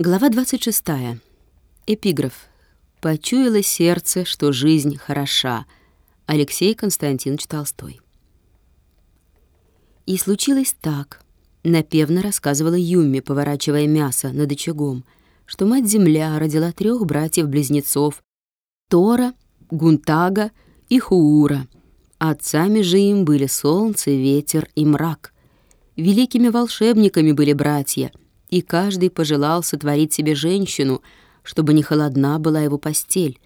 Глава 26. Эпиграф. «Почуяло сердце, что жизнь хороша». Алексей Константинович Толстой. И случилось так, напевно рассказывала Юми, поворачивая мясо над очагом, что мать-земля родила трех братьев-близнецов Тора, Гунтага и Хуура. Отцами же им были солнце, ветер и мрак. Великими волшебниками были братья — и каждый пожелал сотворить себе женщину, чтобы не холодна была его постель.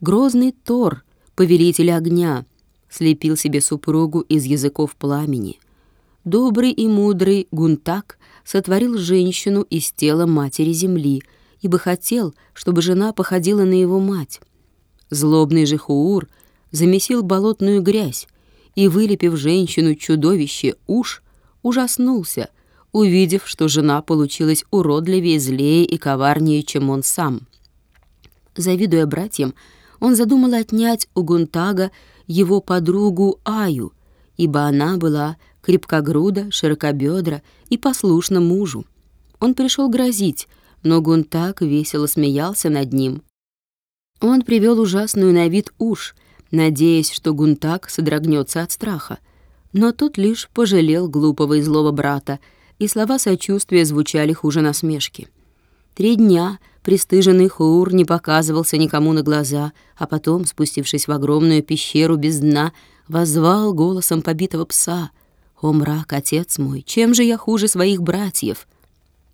Грозный Тор, повелитель огня, слепил себе супругу из языков пламени. Добрый и мудрый Гунтак сотворил женщину из тела матери земли, ибо хотел, чтобы жена походила на его мать. Злобный же Хуур замесил болотную грязь и, вылепив женщину-чудовище уж, ужаснулся — увидев, что жена получилась уродливее, злее и коварнее, чем он сам. Завидуя братьям, он задумал отнять у Гунтага его подругу Аю, ибо она была крепкогруда, широкобедра и послушна мужу. Он пришел грозить, но Гунтаг весело смеялся над ним. Он привел ужасную на вид уж, надеясь, что Гунтаг содрогнется от страха. Но тот лишь пожалел глупого и злого брата и слова сочувствия звучали хуже насмешки. Три дня пристыженный Хуур не показывался никому на глаза, а потом, спустившись в огромную пещеру без дна, воззвал голосом побитого пса «О, мрак, отец мой, чем же я хуже своих братьев?»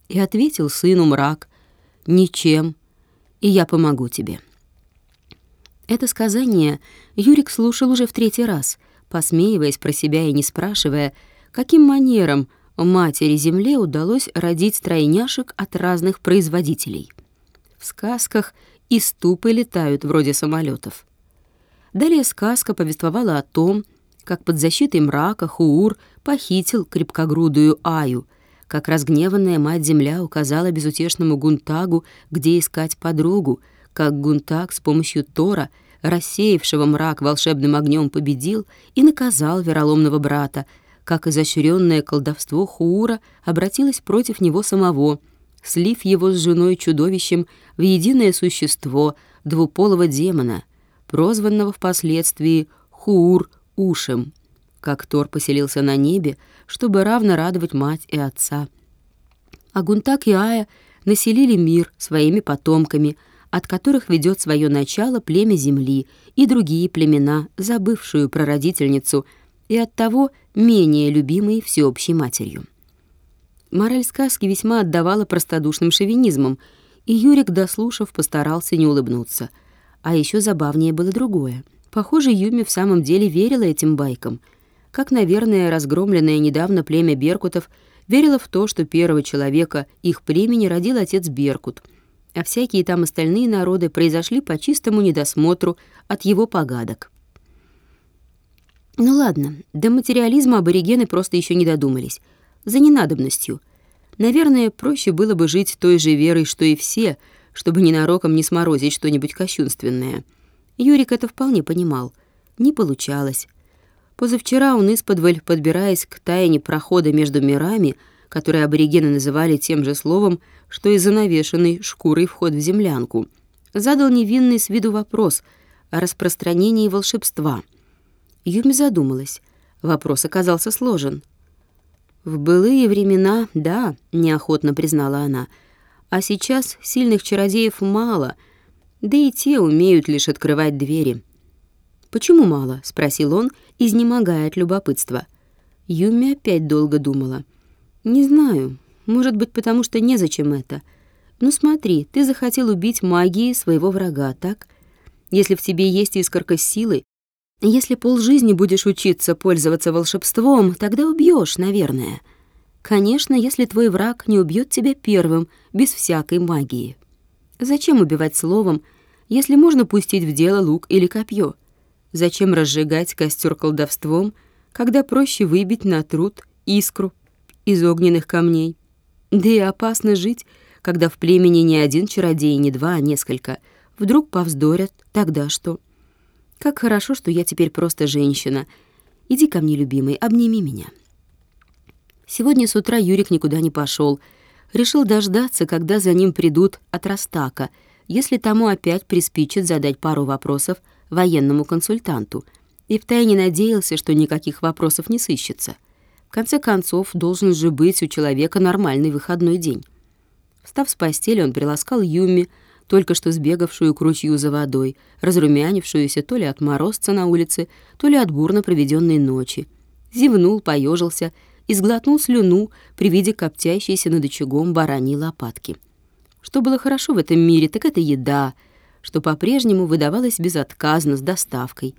И ответил сыну мрак «Ничем, и я помогу тебе». Это сказание Юрик слушал уже в третий раз, посмеиваясь про себя и не спрашивая, каким манером матери Земле удалось родить тройняшек от разных производителей. В сказках и ступы летают вроде самолетов. Далее сказка повествовала о том, как под защитой мрака Хуур похитил крепкогрудую Аю, как разгневанная мать-земля указала безутешному Гунтагу, где искать подругу, как Гунтаг с помощью Тора, рассеявшего мрак волшебным огнем, победил и наказал вероломного брата, как изощренное колдовство Хуура обратилось против него самого, слив его с женой-чудовищем в единое существо двуполого демона, прозванного впоследствии Хуур-Ушем, как Тор поселился на небе, чтобы равно радовать мать и отца. А Гунтак и Ая населили мир своими потомками, от которых ведет свое начало племя Земли и другие племена, забывшую прародительницу — и оттого менее любимой всеобщей матерью. Мораль сказки весьма отдавала простодушным шовинизмом, и Юрик, дослушав, постарался не улыбнуться. А еще забавнее было другое. Похоже, Юми в самом деле верила этим байкам, как, наверное, разгромленное недавно племя Беркутов верило в то, что первого человека их племени родил отец Беркут, а всякие там остальные народы произошли по чистому недосмотру от его погадок. Ну ладно, до материализма аборигены просто еще не додумались. За ненадобностью. Наверное, проще было бы жить той же верой, что и все, чтобы ненароком не сморозить что-нибудь кощунственное. Юрик это вполне понимал. Не получалось. Позавчера он исподволь, подбираясь к тайне прохода между мирами, который аборигены называли тем же словом, что и занавешенный шкурой вход в землянку, задал невинный с виду вопрос о распространении волшебства — Юми задумалась. Вопрос оказался сложен. «В былые времена, да», — неохотно признала она. «А сейчас сильных чародеев мало, да и те умеют лишь открывать двери». «Почему мало?» — спросил он, изнемогая от любопытства. Юми опять долго думала. «Не знаю. Может быть, потому что незачем это. Ну смотри, ты захотел убить магией своего врага, так? Если в тебе есть искорка силы, если полжизни будешь учиться пользоваться волшебством, тогда убьешь, наверное. Конечно, если твой враг не убьет тебя первым, без всякой магии. Зачем убивать словом, если можно пустить в дело лук или копье? Зачем разжигать костер колдовством, когда проще выбить на труд искру из огненных камней? Да и опасно жить, когда в племени не один чародей, не два, а несколько. Вдруг повздорят, тогда что? Как хорошо, что я теперь просто женщина. Иди ко мне, любимый, обними меня. Сегодня с утра Юрик никуда не пошел, решил дождаться, когда за ним придут от Растака, если тому опять приспичит задать пару вопросов военному консультанту, и втайне надеялся, что никаких вопросов не сыщется. В конце концов, должен же быть у человека нормальный выходной день. Встав с постели, он приласкал Юми, только что сбегавшую к ручью за водой, разрумянившуюся то ли от морозца на улице, то ли от бурно проведенной ночи. Зевнул, поежился и сглотнул слюну при виде коптящейся над очагом бараньей лопатки. Что было хорошо в этом мире, так это еда, что по-прежнему выдавалась безотказно с доставкой.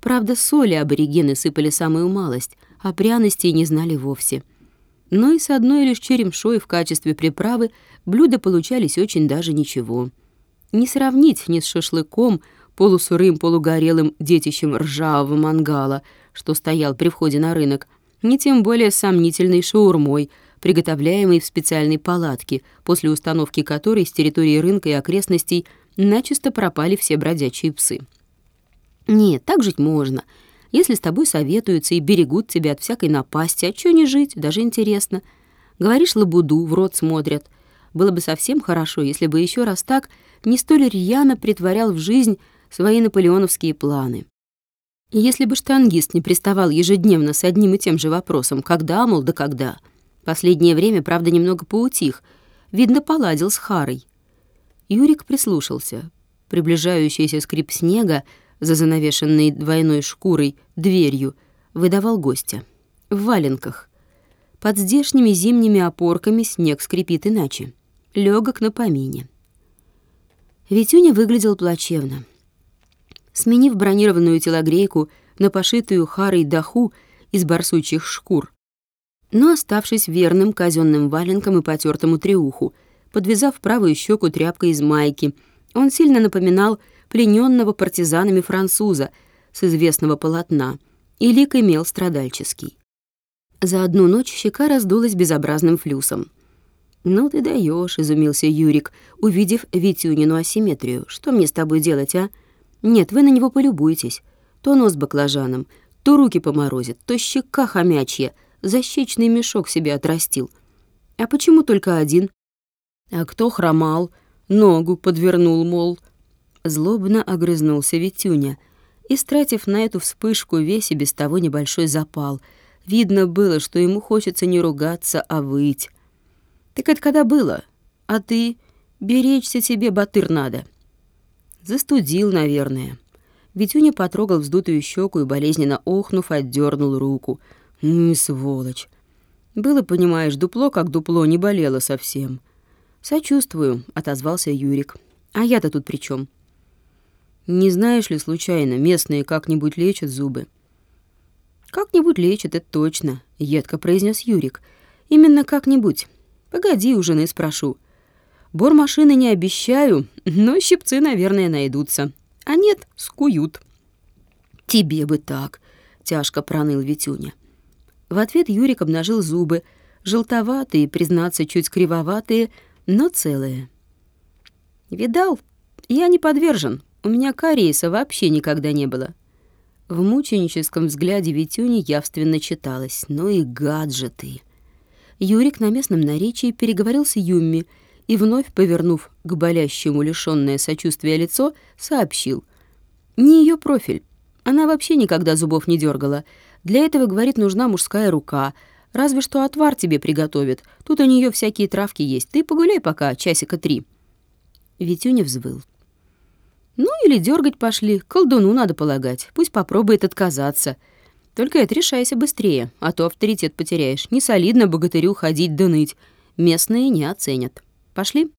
Правда, соли аборигены сыпали самую малость, а пряностей не знали вовсе. Но и с одной лишь черемшой в качестве приправы блюда получались очень даже ничего. Не сравнить ни с шашлыком, полусурым, полугорелым детищем ржавого мангала, что стоял при входе на рынок, ни тем более сомнительной шаурмой, приготовляемой в специальной палатке, после установки которой с территории рынка и окрестностей начисто пропали все бродячие псы. Нет, так жить можно. Если с тобой советуются и берегут тебя от всякой напасти, а чё не жить, даже интересно. Говоришь лабуду, в рот смотрят. Было бы совсем хорошо, если бы еще раз так не столь рьяно притворял в жизнь свои наполеоновские планы. И если бы штангист не приставал ежедневно с одним и тем же вопросом «когда, мол, да когда?», последнее время, правда, немного поутих, видно, поладил с Харой. Юрик прислушался. Приближающийся скрип снега за занавешенной двойной шкурой дверью выдавал гостя. В валенках. Под здешними зимними опорками снег скрипит иначе. Лёгок на помине. Витюня выглядел плачевно. Сменив бронированную телогрейку на пошитую харой даху из барсучьих шкур, но оставшись верным казенным валенкам и потертому треуху, подвязав правую щеку тряпкой из майки, он сильно напоминал плененного партизанами француза с известного полотна, и лик имел страдальческий. За одну ночь щека раздулась безобразным флюсом. «Ну ты даешь, изумился Юрик, увидев Витюнину асимметрию. «Что мне с тобой делать, а? Нет, вы на него полюбуйтесь. То нос баклажаном, то руки поморозит, то щека хомячья, защечный мешок себе отрастил. А почему только один? А кто хромал, ногу подвернул, мол?» Злобно огрызнулся Витюня, истратив на эту вспышку весь и без того небольшой запал. Видно было, что ему хочется не ругаться, а выть. «Так это когда было? А ты? Беречься тебе, батыр, надо». Застудил, наверное. Витюня потрогал вздутую щеку и, болезненно охнув, отдернул руку. «Ну, сволочь!» «Было, понимаешь, дупло как дупло, не болело совсем». «Сочувствую», — отозвался Юрик. «А я-то тут при чем? Не знаешь ли, случайно, местные как-нибудь лечат зубы? Как-нибудь лечат, это точно, едко произнес Юрик. Именно как-нибудь. Погоди, у жены спрошу. Бор машины не обещаю, но щипцы, наверное, найдутся. А нет, скуют. Тебе бы так, тяжко проныл Витюня. В ответ Юрик обнажил зубы, желтоватые, признаться, чуть кривоватые, но целые. Видал, я не подвержен, у меня кариеса вообще никогда не было. В мученическом взгляде Витюни явственно читалось. Ну и гаджеты. Юрик на местном наречии переговорил с Юмми и, вновь повернув к болящему лишённое сочувствия лицо, сообщил. Не ее профиль. Она вообще никогда зубов не дергала. Для этого, говорит, нужна мужская рука. Разве что отвар тебе приготовит. Тут у нее всякие травки есть. Ты погуляй пока, часика три. Витюня взвыл. Ну или дергать пошли, колдуну надо полагать, пусть попробует отказаться. Только это решайся быстрее, а то авторитет потеряешь. Не солидно богатырю ходить да ныть. Местные не оценят. Пошли?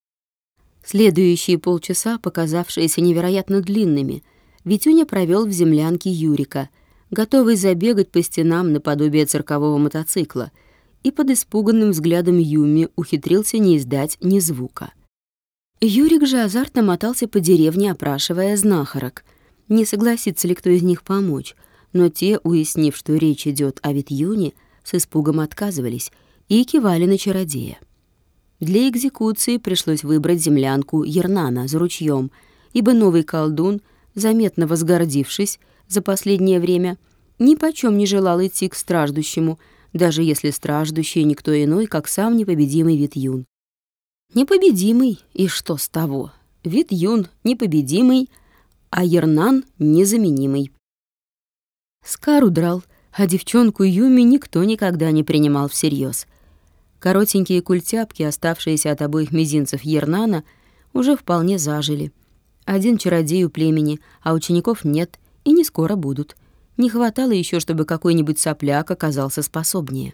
Следующие полчаса, показавшиеся невероятно длинными, Витюня провел в землянке Юрика, готовый забегать по стенам наподобие циркового мотоцикла, и под испуганным взглядом Юми ухитрился не издать ни звука. Юрик же азартно мотался по деревне, опрашивая знахарок. Не согласится ли кто из них помочь, но те, уяснив, что речь идет о Витюне, с испугом отказывались и кивали на чародея. Для экзекуции пришлось выбрать землянку Ернана за ручьем, ибо новый колдун, заметно возгордившись за последнее время, ни почем не желал идти к страждущему, даже если страждущий никто иной, как сам непобедимый Витюн. Непобедимый, и что с того? Вид Юн непобедимый, а Ернан незаменимый. Скар удрал, а девчонку Юми никто никогда не принимал всерьез. Коротенькие культяпки, оставшиеся от обоих мизинцев Ернана, уже вполне зажили. Один чародей у племени, а учеников нет и не скоро будут. Не хватало еще, чтобы какой-нибудь сопляк оказался способнее.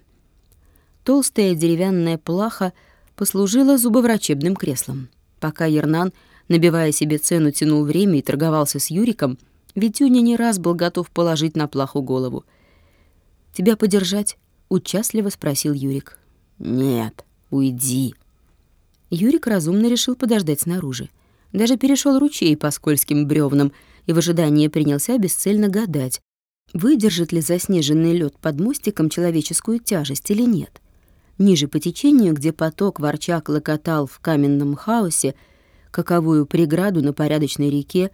Толстая деревянная плаха послужила зубоврачебным креслом. Пока Ернан, набивая себе цену, тянул время и торговался с Юриком, Витюня не раз был готов положить на плаху голову. «Тебя подержать?» — участливо спросил Юрик. «Нет, уйди». Юрик разумно решил подождать снаружи. Даже перешел ручей по скользким бревнам и в ожидании принялся бесцельно гадать, выдержит ли заснеженный лед под мостиком человеческую тяжесть или нет. Ниже по течению, где поток ворча клокотал в каменном хаосе, каковую преграду на порядочной реке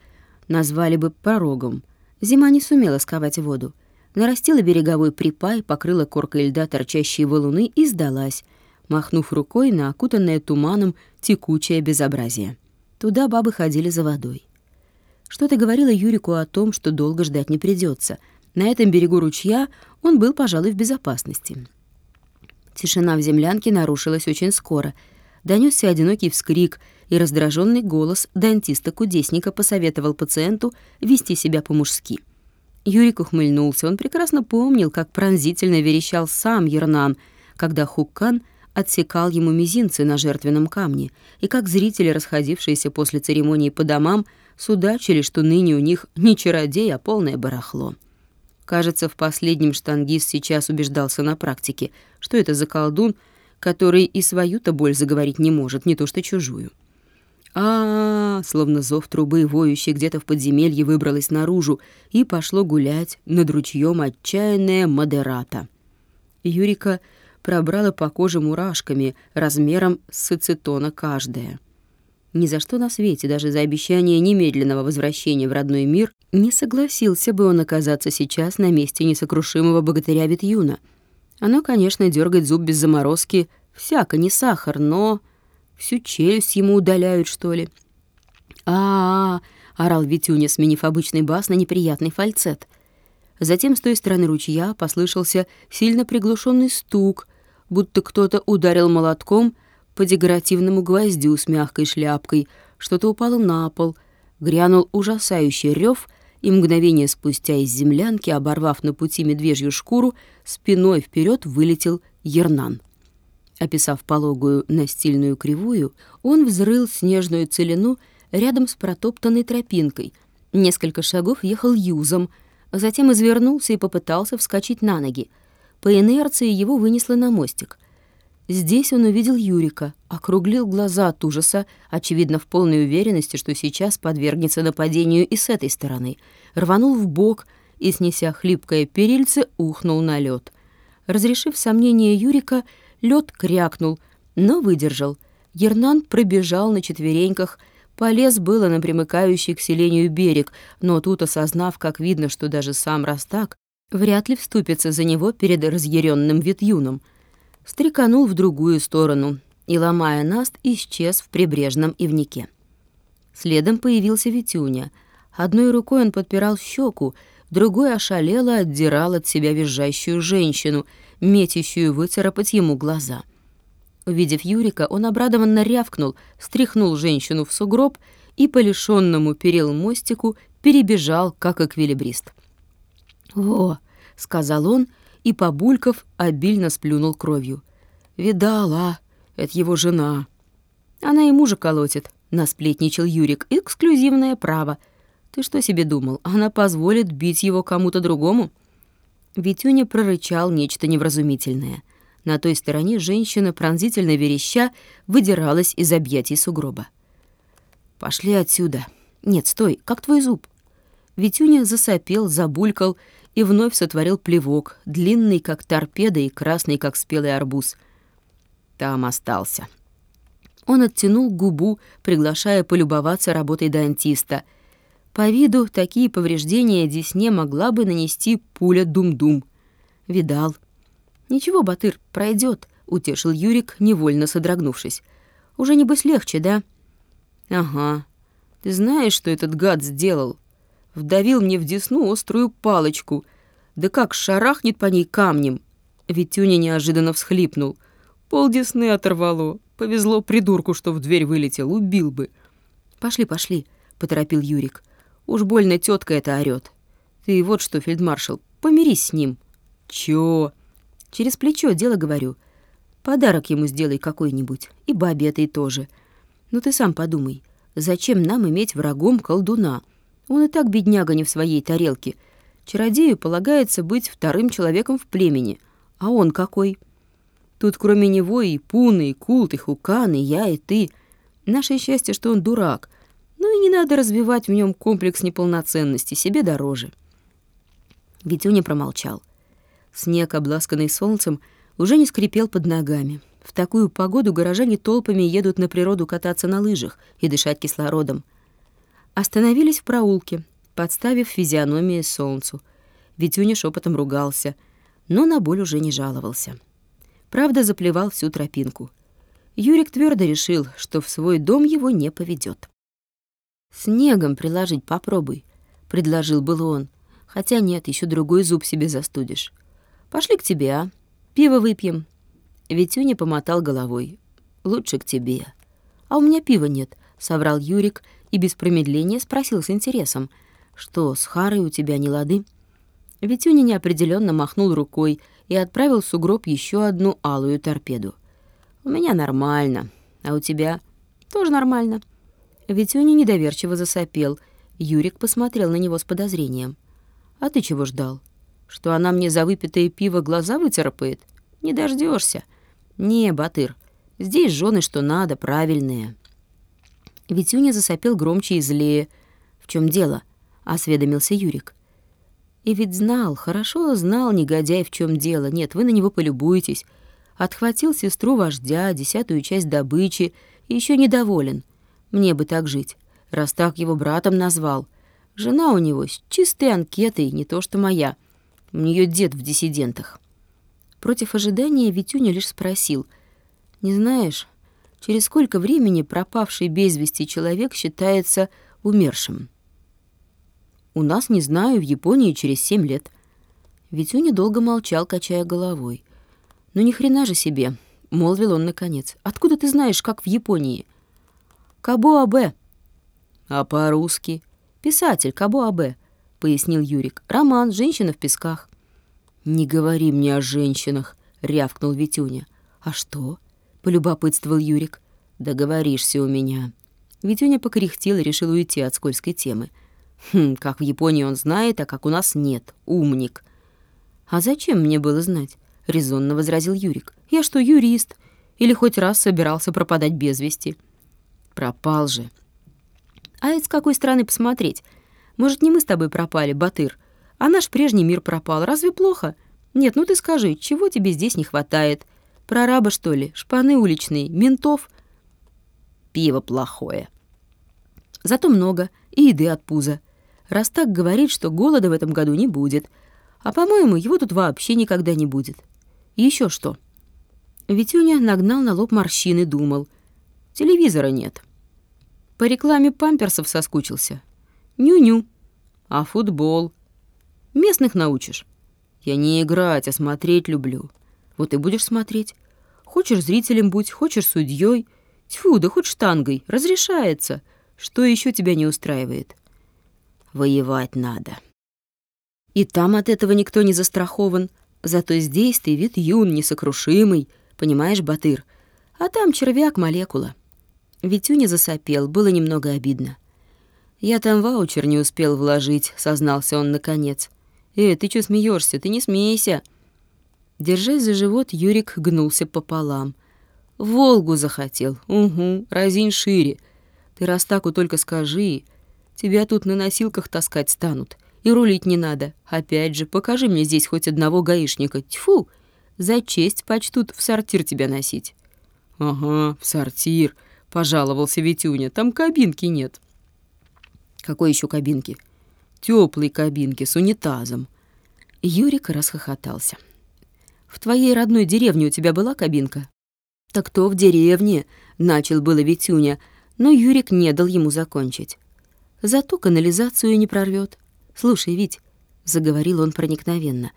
назвали бы порогом, зима не сумела сковать воду нарастила береговой припай, покрыла коркой льда торчащие валуны и сдалась, махнув рукой на окутанное туманом текучее безобразие. Туда бабы ходили за водой. Что-то говорила Юрику о том, что долго ждать не придется. На этом берегу ручья он был, пожалуй, в безопасности. Тишина в землянке нарушилась очень скоро. Донесся одинокий вскрик, и раздраженный голос дантиста-кудесника посоветовал пациенту вести себя по-мужски — Юрик ухмыльнулся. Он прекрасно помнил, как пронзительно верещал сам Ернан, когда Хуккан отсекал ему мизинцы на жертвенном камне, и как зрители, расходившиеся после церемонии по домам, судачили, что ныне у них не чародей, а полное барахло. Кажется, в последнем штангист сейчас убеждался на практике, что это за колдун, который и свою-то боль заговорить не может, не то что чужую а, -а, -а словно зов трубы, воющей где-то в подземелье, выбралась наружу и пошло гулять над ручьем отчаянная модерата. Юрика пробрала по коже мурашками размером с ацетона каждая. Ни за что на свете, даже за обещание немедленного возвращения в родной мир, не согласился бы он оказаться сейчас на месте несокрушимого богатыря Витюна. Оно, конечно, дергать зуб без заморозки всяко не сахар, но Всю челюсть ему удаляют, что ли? а, -а, -а орал Витюня, сменив обычный бас на неприятный фальцет. Затем с той стороны ручья послышался сильно приглушенный стук, будто кто-то ударил молотком по декоративному гвоздю с мягкой шляпкой, что-то упало на пол, грянул ужасающий рев, и мгновение спустя из землянки, оборвав на пути медвежью шкуру, спиной вперед вылетел Ернан. Описав пологую настильную кривую, он взрыл снежную целину рядом с протоптанной тропинкой. Несколько шагов ехал юзом, затем извернулся и попытался вскочить на ноги. По инерции его вынесло на мостик. Здесь он увидел Юрика, округлил глаза от ужаса, очевидно, в полной уверенности, что сейчас подвергнется нападению и с этой стороны. Рванул в бок и, снеся хлипкое перильце, ухнул на лед. Разрешив сомнение Юрика, Лед крякнул, но выдержал. Гернан пробежал на четвереньках, полез было на примыкающий к селению берег, но тут, осознав, как видно, что даже сам Растак вряд ли вступится за него перед разъяренным Витюном, стреканул в другую сторону и, ломая наст, исчез в прибрежном ивнике. Следом появился Витюня. Одной рукой он подпирал щеку, другой ошалело отдирал от себя визжащую женщину, метящую выцарапать ему глаза. Увидев Юрика, он обрадованно рявкнул, стряхнул женщину в сугроб и по лишённому перил мостику перебежал, как эквилибрист. «О!» — сказал он и, побульков, обильно сплюнул кровью. «Видала, это его жена». «Она и мужа колотит», — насплетничал Юрик. «Эксклюзивное право. Ты что себе думал, она позволит бить его кому-то другому?» Витюня прорычал нечто невразумительное. На той стороне женщина, пронзительно вереща, выдиралась из объятий сугроба. «Пошли отсюда. Нет, стой, как твой зуб?» Витюня засопел, забулькал и вновь сотворил плевок, длинный, как торпеда, и красный, как спелый арбуз. Там остался. Он оттянул губу, приглашая полюбоваться работой дантиста — по виду такие повреждения Десне могла бы нанести пуля Дум-Дум. Видал. «Ничего, Батыр, пройдет, утешил Юрик, невольно содрогнувшись. Уже небось легче, да?» «Ага. Ты знаешь, что этот гад сделал? Вдавил мне в десну острую палочку. Да как шарахнет по ней камнем!» Витюня неожиданно всхлипнул. Пол десны оторвало. Повезло придурку, что в дверь вылетел. Убил бы. «Пошли, пошли», — поторопил Юрик. «Уж больно тетка это орёт. Ты вот что, фельдмаршал, помирись с ним». «Чё?» «Через плечо дело говорю. Подарок ему сделай какой-нибудь. И бабе этой тоже. Ну ты сам подумай, зачем нам иметь врагом колдуна? Он и так бедняга не в своей тарелке. Чародею полагается быть вторым человеком в племени. А он какой? Тут кроме него и Пуны, и Култ, и Хукан, и я, и ты. Наше счастье, что он дурак. Ну и не надо развивать в нем комплекс неполноценности, себе дороже. Витюня промолчал. Снег, обласканный солнцем, уже не скрипел под ногами. В такую погоду горожане толпами едут на природу кататься на лыжах и дышать кислородом. Остановились в проулке, подставив физиономию солнцу. Витюня шепотом ругался, но на боль уже не жаловался. Правда, заплевал всю тропинку. Юрик твердо решил, что в свой дом его не поведет. «Снегом приложить попробуй», — предложил был он. «Хотя нет, еще другой зуб себе застудишь. Пошли к тебе, а? Пиво выпьем». Витюня помотал головой. «Лучше к тебе». «А у меня пива нет», — соврал Юрик и без промедления спросил с интересом. «Что, с Харой у тебя не лады?» Витюня неопределенно махнул рукой и отправил в сугроб еще одну алую торпеду. «У меня нормально. А у тебя?» «Тоже нормально». Витюня недоверчиво засопел. Юрик посмотрел на него с подозрением. «А ты чего ждал? Что она мне за выпитое пиво глаза выцарапает? Не дождешься. «Не, Батыр, здесь жены что надо, правильные». Витюня засопел громче и злее. «В чем дело?» — осведомился Юрик. И ведь знал, хорошо знал негодяй, в чем дело. Нет, вы на него полюбуетесь. Отхватил сестру вождя, десятую часть добычи, и еще недоволен. Мне бы так жить, раз так его братом назвал. Жена у него с чистой анкетой, не то что моя. У нее дед в диссидентах. Против ожидания Витюня лишь спросил. «Не знаешь, через сколько времени пропавший без вести человек считается умершим?» У нас, не знаю, в Японии через семь лет. Витюня долго молчал, качая головой. Ну ни хрена же себе, молвил он наконец. Откуда ты знаешь, как в Японии? Кабо Абе. А по-русски? Писатель Кабо Абе, пояснил Юрик. Роман «Женщина в песках». Не говори мне о женщинах, рявкнул Витюня. А что? Полюбопытствовал Юрик. Договоришься у меня. Витюня покряхтел и решил уйти от скользкой темы. Хм, как в Японии он знает, а как у нас нет. Умник. А зачем мне было знать? резонно возразил Юрик. Я что, юрист? Или хоть раз собирался пропадать без вести? Пропал же. А это с какой стороны посмотреть? Может, не мы с тобой пропали, Батыр, а наш прежний мир пропал. Разве плохо? Нет, ну ты скажи, чего тебе здесь не хватает? Прораба, что ли? Шпаны уличные? Ментов? Пиво плохое. Зато много. И еды от пуза. Раз так говорит, что голода в этом году не будет. А, по-моему, его тут вообще никогда не будет. Еще что? Витюня нагнал на лоб морщины, думал. Телевизора нет. По рекламе памперсов соскучился. Ню-ню. А футбол? Местных научишь. Я не играть, а смотреть люблю. Вот и будешь смотреть. Хочешь зрителем будь, хочешь судьей. Тьфу, да хоть штангой. Разрешается. Что еще тебя не устраивает? Воевать надо. И там от этого никто не застрахован. Зато здесь ты вид юн, несокрушимый, понимаешь, Батыр? А там червяк-молекула. Витюня засопел, было немного обидно. «Я там ваучер не успел вложить», — сознался он наконец. «Э, ты что смеешься? Ты не смейся!» Держась за живот, Юрик гнулся пополам. «Волгу захотел. Угу, разинь шире. Ты Растаку только скажи, Тебя тут на носилках таскать станут. И рулить не надо. Опять же, покажи мне здесь хоть одного гаишника. Тьфу! За честь почтут в сортир тебя носить». «Ага, в сортир», — пожаловался Витюня. «Там кабинки нет». «Какой еще кабинки?» «Теплой кабинки с унитазом». Юрик расхохотался. «В твоей родной деревне у тебя была кабинка?» «Так то в деревне. Начал было Витюня, но Юрик не дал ему закончить. Зато канализацию не прорвет. Слушай, Вить, заговорил он проникновенно.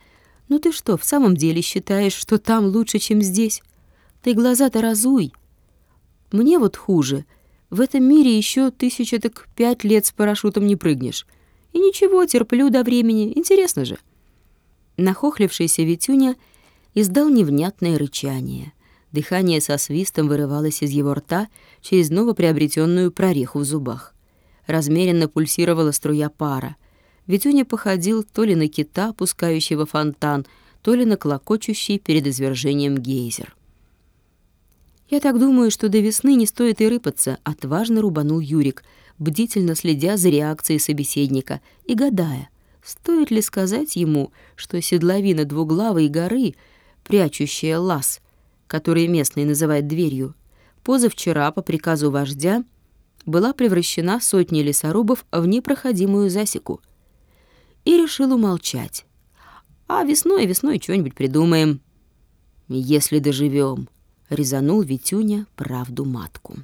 Ну ты что, в самом деле считаешь, что там лучше, чем здесь? Ты глаза-то разуй. Мне вот хуже. В этом мире еще тысяча так пять лет с парашютом не прыгнешь. И ничего, терплю до времени. Интересно же. Нахохлившийся Витюня издал невнятное рычание. Дыхание со свистом вырывалось из его рта через новоприобретенную прореху в зубах. Размеренно пульсировала струя пара. Витюня походил то ли на кита, пускающего фонтан, то ли на клокочущий перед извержением гейзер. «Я так думаю, что до весны не стоит и рыпаться», — отважно рубанул Юрик, бдительно следя за реакцией собеседника и гадая, стоит ли сказать ему, что седловина двуглавой горы, прячущая лаз, который местные называют дверью, позавчера по приказу вождя была превращена сотней лесорубов в непроходимую засеку. И решил умолчать. А весной, весной что-нибудь придумаем. Если доживем, резанул Витюня правду матку.